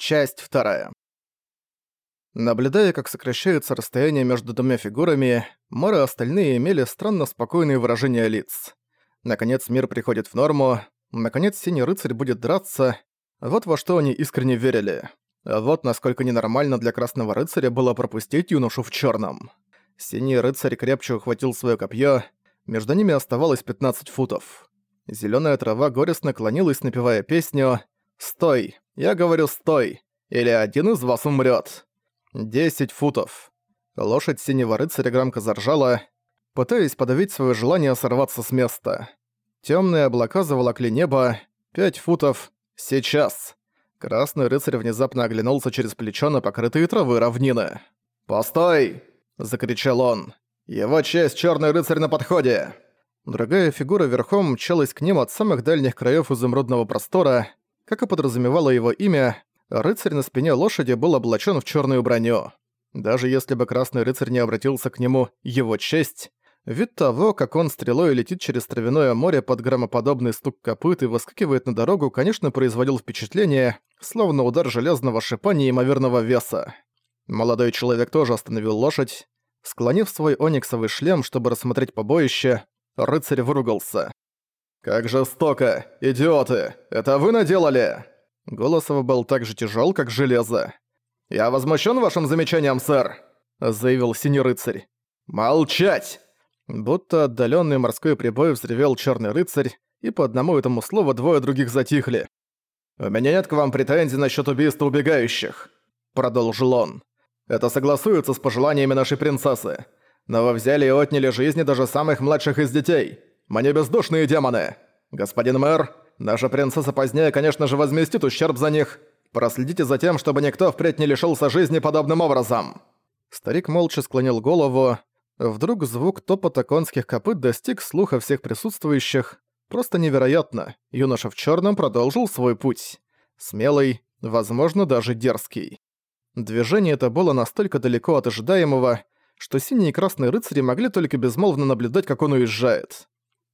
Часть вторая. Наблюдая, как сокращается расстояние между двумя фигурами, Мэр и остальные имели странно спокойные выражения лиц. Наконец мир приходит в норму, наконец Синий Рыцарь будет драться, вот во что они искренне верили. А вот насколько ненормально для Красного Рыцаря было пропустить юношу в черном. Синий Рыцарь крепче ухватил свое копье, между ними оставалось 15 футов. Зеленая трава горестно клонилась, напевая песню «Стой! Я говорю, стой! Или один из вас умрет. Десять футов. Лошадь синего рыцаря громко заржала, пытаясь подавить свое желание сорваться с места. Темные облака заволокли небо. Пять футов. Сейчас. Красный рыцарь внезапно оглянулся через плечо на покрытые травы равнины. «Постой!» – закричал он. «Его честь, черный рыцарь на подходе!» Другая фигура верхом мчалась к ним от самых дальних краев изумрудного простора, как и подразумевало его имя, рыцарь на спине лошади был облачен в черную броню. Даже если бы Красный Рыцарь не обратился к нему «Его честь», вид того, как он стрелой летит через травяное море под громоподобный стук копыт и выскакивает на дорогу, конечно, производил впечатление, словно удар железного шипа неимоверного веса. Молодой человек тоже остановил лошадь. Склонив свой ониксовый шлем, чтобы рассмотреть побоище, рыцарь выругался. «Как жестоко! Идиоты! Это вы наделали!» Голос его был так же тяжел, как железо. «Я возмущен вашим замечанием, сэр!» — заявил синий рыцарь. «Молчать!» Будто отдаленный морской прибой взревел черный рыцарь, и по одному этому слову двое других затихли. «У меня нет к вам претензий насчет убийства убегающих», — продолжил он. «Это согласуется с пожеланиями нашей принцессы. Но вы взяли и отняли жизни даже самых младших из детей. Мы не бездушные демоны. Господин мэр, наша принцесса позднее, конечно же, возместит ущерб за них. Проследите за тем, чтобы никто впредь не лишился жизни подобным образом». Старик молча склонил голову. Вдруг звук топота конских копыт достиг слуха всех присутствующих. Просто невероятно. Юноша в черном продолжил свой путь. Смелый, возможно, даже дерзкий. Движение это было настолько далеко от ожидаемого, что синие и красные рыцари могли только безмолвно наблюдать, как он уезжает.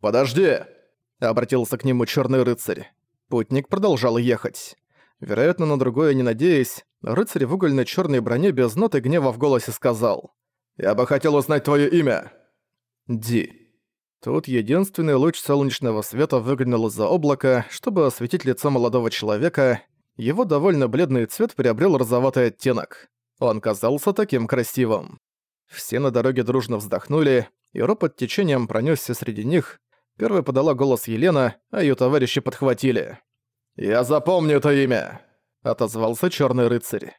«Подожди!» — обратился к нему черный рыцарь. Путник продолжал ехать. Вероятно, на другое не надеясь, рыцарь в угольной черной броне без ноты гнева в голосе сказал. «Я бы хотел узнать твое имя!» «Ди». Тут единственный луч солнечного света выглянул из-за облака, чтобы осветить лицо молодого человека. Его довольно бледный цвет приобрел розоватый оттенок. Он казался таким красивым. Все на дороге дружно вздохнули, и ропот течением пронесся среди них, Первой подала голос Елена, а её товарищи подхватили. «Я запомню это имя!» — отозвался Чёрный рыцарь.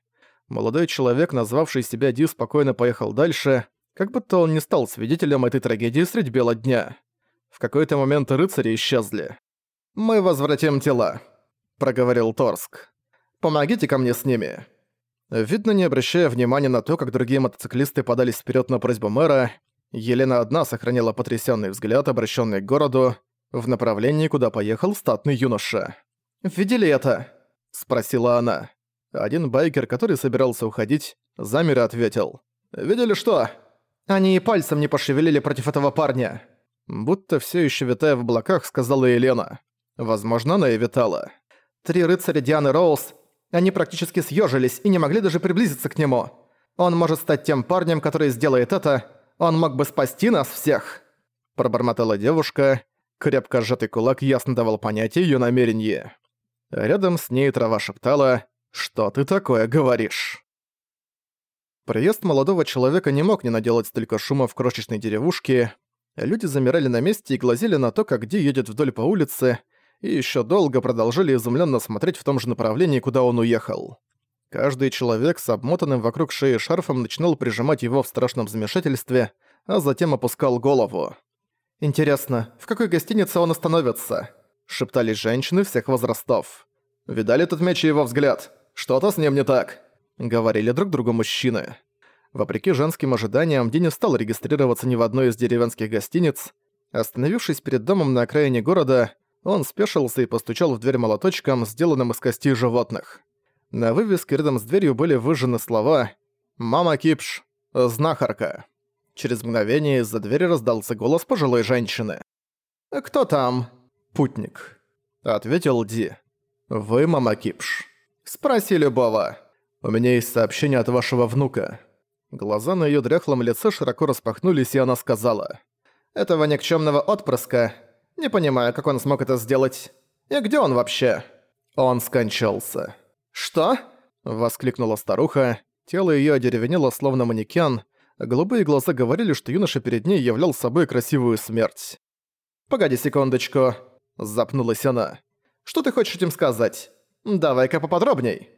Молодой человек, назвавший себя Ди, спокойно поехал дальше, как будто он не стал свидетелем этой трагедии средь бела дня. В какой-то момент рыцари исчезли. «Мы возвратим тела», — проговорил Торск. «Помогите ко мне с ними». Видно, не обращая внимания на то, как другие мотоциклисты подались вперед на просьбу мэра, Елена одна сохранила потрясенный взгляд, обращенный к городу, в направлении, куда поехал статный юноша. «Видели это?» – спросила она. Один байкер, который собирался уходить, замер и ответил. «Видели что?» «Они и пальцем не пошевелили против этого парня». Будто все еще витая в облаках, сказала Елена. Возможно, она и витала. Три рыцаря Дианы Роуз, они практически съежились и не могли даже приблизиться к нему. Он может стать тем парнем, который сделает это, он мог бы спасти нас всех!» Пробормотала девушка. Крепко сжатый кулак ясно давал понятие её намерение. Рядом с ней трава шептала «Что ты такое говоришь?» Приезд молодого человека не мог не наделать столько шума в крошечной деревушке. Люди замирали на месте и глазели на то, как Ди едет вдоль по улице, и ещё долго продолжали изумленно смотреть в том же направлении, куда он уехал. Каждый человек с обмотанным вокруг шеи шарфом начинал прижимать его в страшном замешательстве, а затем опускал голову. «Интересно, в какой гостинице он остановится?» – шептались женщины всех возрастов. «Видали этот меч и его взгляд? Что-то с ним не так!» – говорили друг другу мужчины. Вопреки женским ожиданиям, не стал регистрироваться ни в одной из деревенских гостиниц. Остановившись перед домом на окраине города, он спешился и постучал в дверь молоточком, сделанным из костей животных. На вывеске рядом с дверью были выжжены слова «Мама Кипш, знахарка». Через мгновение из-за двери раздался голос пожилой женщины. «Кто там?» «Путник», — ответил Ди. «Вы, мама Кипш?» — Спроси любого. У меня есть сообщение от вашего внука». Глаза на её дряхлом лице широко распахнулись, и она сказала. «Этого никчёмного отпрыска. Не понимаю, как он смог это сделать. И где он вообще?» Он скончался. «Что?» – воскликнула старуха. Тело её одеревенело, словно манекен, голубые глаза говорили, что юноша перед ней являл собой красивую смерть. «Погоди секундочку», – запнулась она. «Что ты хочешь этим сказать? Давай-ка поподробней».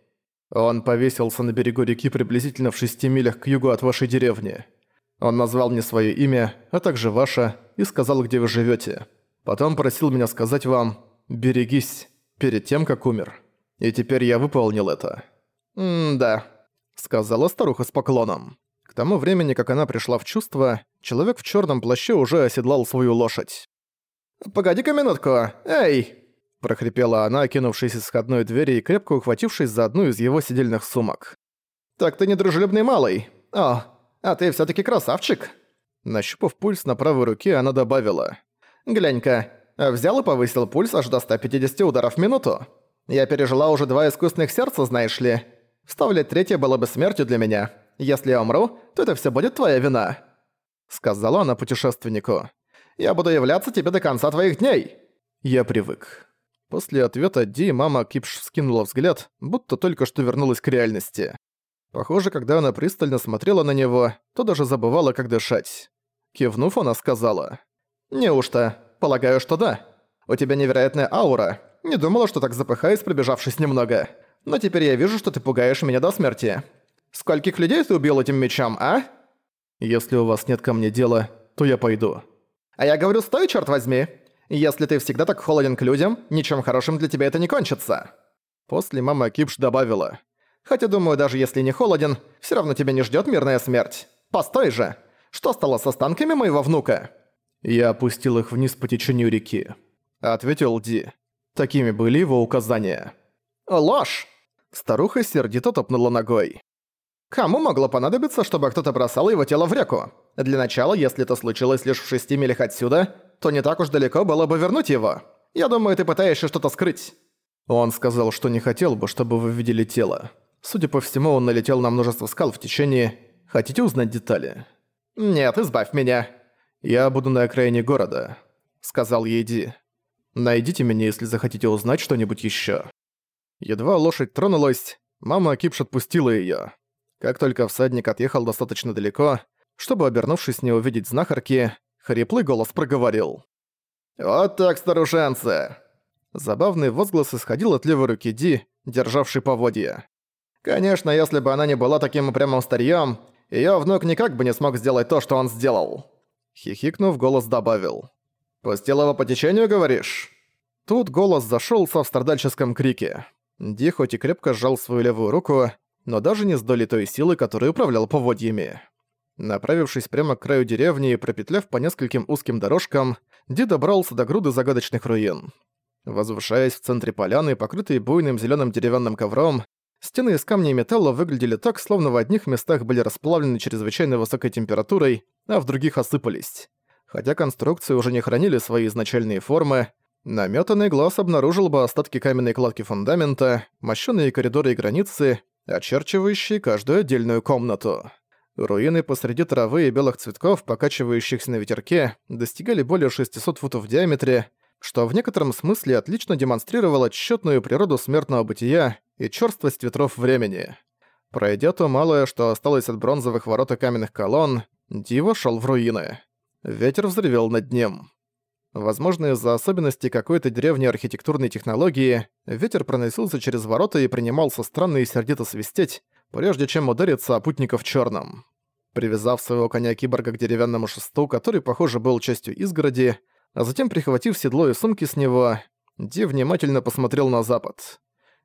Он повесился на берегу реки приблизительно в шести милях к югу от вашей деревни. Он назвал мне свое имя, а также ваше, и сказал, где вы живете. Потом просил меня сказать вам «берегись» перед тем, как умер. И теперь я выполнил это. «М-да», — сказала старуха с поклоном. К тому времени, как она пришла в чувство, человек в черном плаще уже оседлал свою лошадь. «Погоди-ка минутку! Эй!» – прохрипела она, кинувшись из входной двери и крепко ухватившись за одну из его сидельных сумок. «Так ты недружелюбный малый. О, а ты все таки красавчик!» Нащупав пульс на правой руке, она добавила. «Глянь-ка, взял и повысил пульс аж до 150 ударов в минуту. Я пережила уже два искусственных сердца, знаешь ли. Вставлять третье было бы смертью для меня. Если я умру, то это все будет твоя вина», — сказала она путешественнику. «Я буду являться тебе до конца твоих дней». Я привык. После ответа Ди мама Кипш скинула взгляд, будто только что вернулась к реальности. Похоже, когда она пристально смотрела на него, то даже забывала, как дышать. Кивнув, она сказала. «Неужто? Полагаю, что да. У тебя невероятная аура. Не думала, что так запыхаюсь, пробежавшись немного. Но теперь я вижу, что ты пугаешь меня до смерти. Скольких людей ты убил этим мечом, а?» «Если у вас нет ко мне дела, то я пойду». «А я говорю, стой, черт возьми! Если ты всегда так холоден к людям, ничем хорошим для тебя это не кончится». После мама Кипш добавила. «Хотя, думаю, даже если не холоден, все равно тебя не ждет мирная смерть. Постой же! Что стало с останками моего внука?» «Я опустил их вниз по течению реки», — ответил Ди. Такими были его указания. «Ложь!» Старуха сердито топнула ногой. Кому могло понадобиться, чтобы кто-то бросал его тело в реку? Для начала, если это случилось лишь в шести милях отсюда, то не так уж далеко было бы вернуть его. Я думаю, ты пытаешься что-то скрыть». Он сказал, что не хотел бы, чтобы вы видели тело. Судя по всему, он налетел на множество скал в течение... Хотите узнать детали? «Нет, избавь меня». «Я буду на окраине города», — сказал ей Ди. «Найдите меня, если захотите узнать что-нибудь ещё». Едва лошадь тронулась, мама Кипш отпустила её. Как только всадник отъехал достаточно далеко, чтобы, обернувшись, не увидеть знахарки, хриплый голос проговорил. «Вот так, старушенцы!» Забавный возглас исходил от левой руки Ди, державшей поводья. «Конечно, если бы она не была таким упрямым старьём, её внук никак бы не смог сделать то, что он сделал!» Хихикнув, голос добавил. «Пустил его по течению, говоришь?» Тут голос зашёлся в страдальческом крике. Ди хоть и крепко сжал свою левую руку, но даже не с долей той силы, которой управлял поводьями. Направившись прямо к краю деревни и пропетляв по нескольким узким дорожкам, Ди добрался до груды загадочных руин. Возвышаясь в центре поляны, покрытые буйным зеленым деревянным ковром, стены из камня и металла выглядели так, словно в одних местах были расплавлены чрезвычайно высокой температурой, а в других осыпались. Хотя конструкции уже не хранили свои изначальные формы, наметанный глаз обнаружил бы остатки каменной кладки фундамента, мощёные коридоры и границы, очерчивающие каждую отдельную комнату. Руины посреди травы и белых цветков, покачивающихся на ветерке, достигали более 600 футов в диаметре, что в некотором смысле отлично демонстрировало тщетную природу смертного бытия и чёрствость ветров времени. Пройдя то малое, что осталось от бронзовых ворот и каменных колонн, Дива шел в руины. Ветер взревел над ним. Возможно, из-за особенностей какой-то древней архитектурной технологии, ветер проносился через ворота и принимался странно и сердито свистеть, прежде чем удариться о путников в чёрном. Привязав своего коня киборга к деревянному шесту, который, похоже, был частью изгороди, а затем прихватив седло и сумки с него, Ди внимательно посмотрел на запад.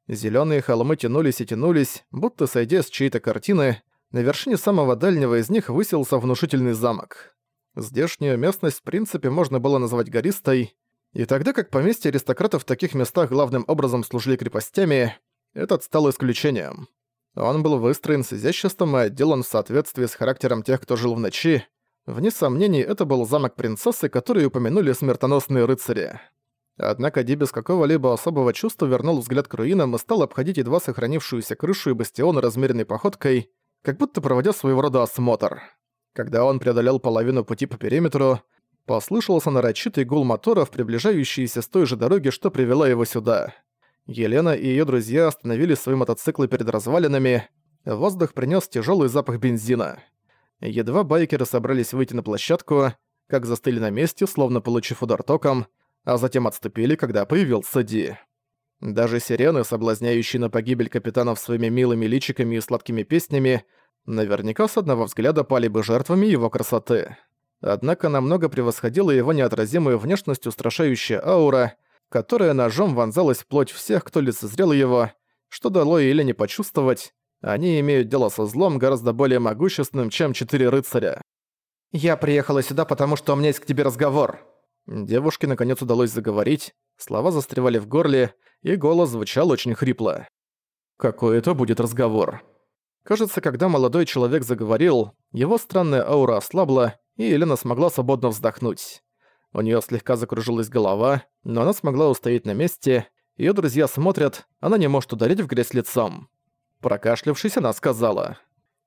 Зелёные холмы тянулись и тянулись, будто сойдя с чьей-то картины, на вершине самого дальнего из них высился внушительный замок. Здешнюю местность в принципе можно было назвать гористой, и тогда как поместья аристократов в таких местах главным образом служили крепостями, этот стал исключением. Он был выстроен с изяществом и отделан в соответствии с характером тех, кто жил в ночи. Вне сомнений, это был замок принцессы, который упомянули смертоносные рыцари. Однако Ди без какого-либо особого чувства вернул взгляд к руинам и стал обходить едва сохранившуюся крышу и бастион размеренной походкой, как будто проводя своего рода осмотр. Когда он преодолел половину пути по периметру, послышался нарочитый гул моторов, приближающийся с той же дороги, что привела его сюда. Елена и ее друзья остановили свои мотоциклы перед развалинами, воздух принес тяжелый запах бензина. Едва байкеры собрались выйти на площадку, как застыли на месте, словно получив удар током, а затем отступили, когда появился Ди. Даже сирены, соблазняющие на погибель капитанов своими милыми личиками и сладкими песнями, наверняка с одного взгляда пали бы жертвами его красоты. Однако намного превосходила его неотразимую внешность устрашающая аура, которая ножом вонзалась в плоть всех, кто лицезрел его, что дало или не почувствовать, они имеют дело со злом гораздо более могущественным, чем четыре рыцаря. «Я приехала сюда, потому что у меня есть к тебе разговор». Девушке наконец удалось заговорить, слова застревали в горле, и голос звучал очень хрипло. «Какой это будет разговор?» Кажется, когда молодой человек заговорил, его странная аура ослабла, и Елена смогла свободно вздохнуть. У неё слегка закружилась голова, но она смогла устоять на месте, её друзья смотрят, она не может ударить в грязь лицом. Прокашлявшись, она сказала.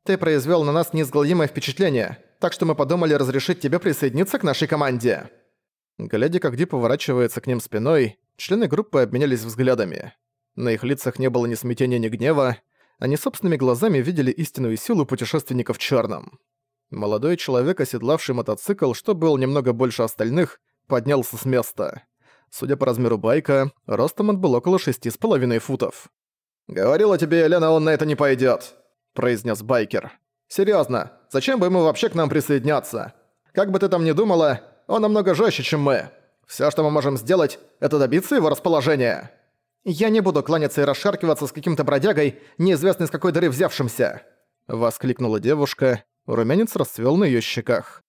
«Ты произвёл на нас неизгладимое впечатление, так что мы подумали разрешить тебе присоединиться к нашей команде». Глядя, как Ди поворачивается к ним спиной, члены группы обменялись взглядами. На их лицах не было ни смятения, ни гнева, они собственными глазами видели истинную силу путешественников в чёрном. Молодой человек, оседлавший мотоцикл, что был немного больше остальных, поднялся с места. Судя по размеру байка, ростом он был около шести с половиной футов. «Говорила тебе, Елена, он на это не пойдет, произнес байкер. Серьезно, зачем бы ему вообще к нам присоединяться? Как бы ты там ни думала, он намного жестче, чем мы. Все, что мы можем сделать, это добиться его расположения. Я не буду кланяться и расшаркиваться с каким-то бродягой, неизвестно из какой дыры взявшимся!» Воскликнула девушка, румянец расцвел на ее щеках.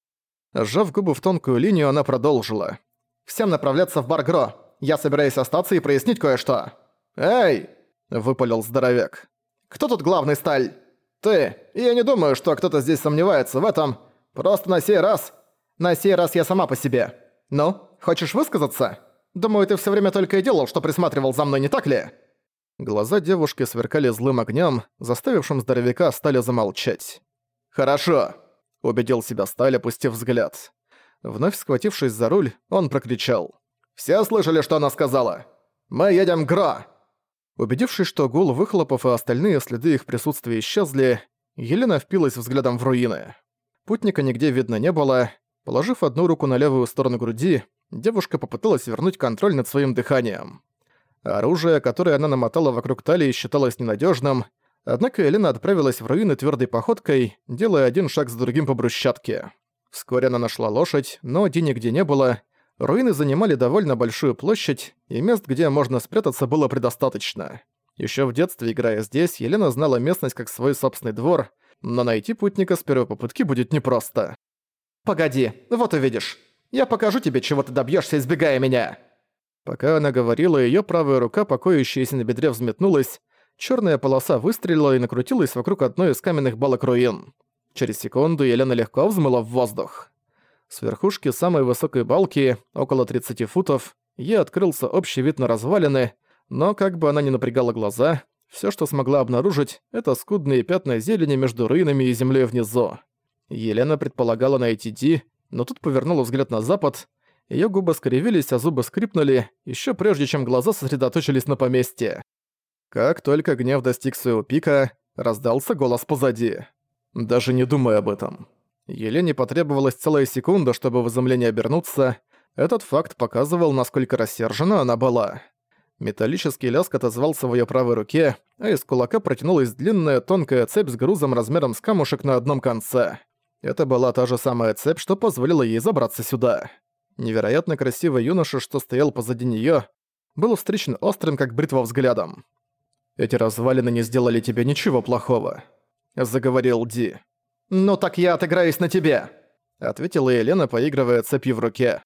Сжав губы в тонкую линию, она продолжила. «Всем направляться в Баргро. Я собираюсь остаться и прояснить кое-что». «Эй!» выпалил здоровяк. «Кто тут главный сталь?» «Ты. Я не думаю, что кто-то здесь сомневается в этом. Просто на сей раз... На сей раз я сама по себе. Ну, хочешь высказаться? Думаю, ты все время только и делал, что присматривал за мной, не так ли?» Глаза девушки сверкали злым огнем, заставившим здоровяка Сталя замолчать. «Хорошо», — убедил себя Сталь, опустив взгляд. Вновь схватившись за руль, он прокричал. «Все слышали, что она сказала? Мы едем Гро!» Убедившись, что гул выхлопов и остальные следы их присутствия исчезли, Елена впилась взглядом в руины. Путника нигде видно не было. Положив одну руку на левую сторону груди, девушка попыталась вернуть контроль над своим дыханием. Оружие, которое она намотала вокруг талии, считалось ненадежным, однако Елена отправилась в руины твердой походкой, делая один шаг за другим по брусчатке. Вскоре она нашла лошадь, но Ди нигде не было, Руины занимали довольно большую площадь, и мест, где можно спрятаться, было предостаточно. Еще в детстве, играя здесь, Елена знала местность как свой собственный двор, но найти путника с первой попытки будет непросто. «Погоди, вот увидишь. Я покажу тебе, чего ты добьешься, избегая меня!» Пока она говорила, ее правая рука, покоящаяся на бедре, взметнулась, черная полоса выстрелила и накрутилась вокруг одной из каменных балок руин. Через секунду Елена легко взмыла в воздух. С верхушки самой высокой балки, около 30 футов, ей открылся общий вид на развалины, но как бы она ни напрягала глаза, все, что смогла обнаружить, это скудные пятна зелени между руинами и землей внизу. Елена предполагала найти Ди, но тут повернула взгляд на запад, ее губы скривились, а зубы скрипнули, еще прежде чем глаза сосредоточились на поместье. Как только гнев достиг своего пика, раздался голос позади. «Даже не думай об этом». Елене потребовалась целая секунда, чтобы в изумлении обернуться. Этот факт показывал, насколько рассержена она была. Металлический лязг отозвался в её правой руке, а из кулака протянулась длинная тонкая цепь с грузом размером с камушек на одном конце. Это была та же самая цепь, что позволила ей забраться сюда. Невероятно красивый юноша, что стоял позади неё, был встречен острым, как бритва, взглядом. «Эти развалины не сделали тебе ничего плохого», — заговорил Ди. «Ну так я отыграюсь на тебе!» Ответила Елена, поигрывая цепью в руке.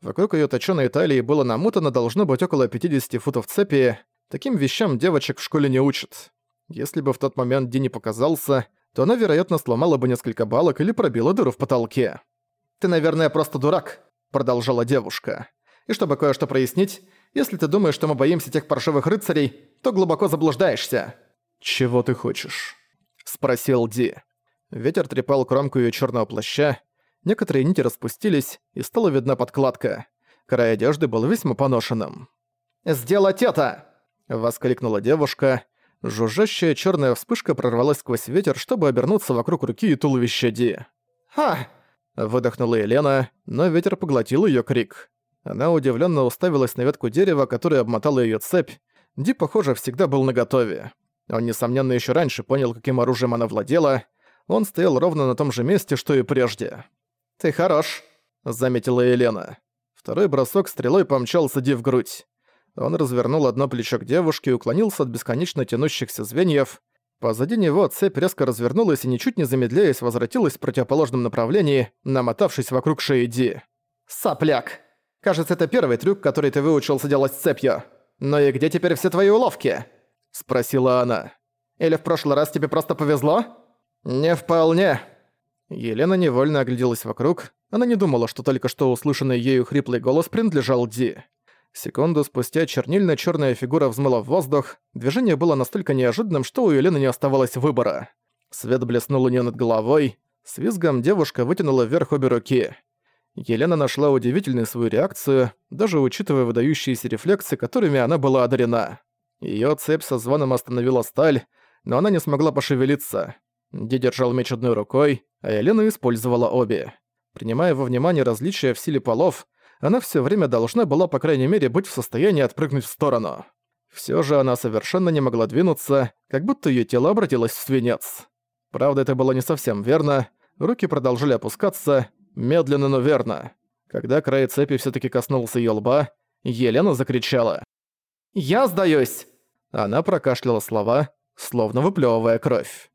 Вокруг её точёной талии было намотано должно быть около 50 футов цепи. Таким вещам девочек в школе не учат. Если бы в тот момент Ди не показался, то она, вероятно, сломала бы несколько балок или пробила дыру в потолке. «Ты, наверное, просто дурак», — продолжала девушка. И чтобы кое-что прояснить, если ты думаешь, что мы боимся тех паршивых рыцарей, то глубоко заблуждаешься». «Чего ты хочешь?» — спросил Ди. Ветер трепал кромку её чёрного плаща, некоторые нити распустились, и стала видна подкладка. Край одежды был весьма поношенным. «Сделать это!» — воскликнула девушка. Жужжащая чёрная вспышка прорвалась сквозь ветер, чтобы обернуться вокруг руки и туловища Ди. «Ха!» — выдохнула Елена, но ветер поглотил её крик. Она удивленно уставилась на ветку дерева, которая обмотала ее цепь. Ди, похоже, всегда был наготове. Он, несомненно, еще раньше понял, каким оружием она владела. Он стоял ровно на том же месте, что и прежде. «Ты хорош», — заметила Елена. Второй бросок стрелой помчался Ди в грудь. Он развернул одно плечо к девушке и уклонился от бесконечно тянущихся звеньев. Позади него цепь резко развернулась и, ничуть не замедляясь, возвратилась в противоположном направлении, намотавшись вокруг шеи Ди. «Сопляк!» Кажется, это первый трюк, который ты выучился делать с цепью. Но и где теперь все твои уловки?» Спросила она. «Или в прошлый раз тебе просто повезло?» «Не вполне». Елена невольно огляделась вокруг. Она не думала, что только что услышанный ею хриплый голос принадлежал Ди. Секунду спустя чернильно черная фигура взмыла в воздух. Движение было настолько неожиданным, что у Елены не оставалось выбора. Свет блеснул у нее над головой. С визгом девушка вытянула вверх обе руки. Елена нашла удивительной свою реакцию, даже учитывая выдающиеся рефлексы, которыми она была одарена. Её цепь со звоном остановила сталь, но она не смогла пошевелиться. Ди держал меч одной рукой, а Елена использовала обе. Принимая во внимание различия в силе полов, она всё время должна была, по крайней мере, быть в состоянии отпрыгнуть в сторону. Всё же она совершенно не могла двинуться, как будто её тело обратилось в свинец. Правда, это было не совсем верно. Руки продолжили опускаться, Медленно, но верно. Когда край цепи все таки коснулся её лба, Елена закричала. «Я сдаюсь!» Она прокашляла слова, словно выплёвывая кровь.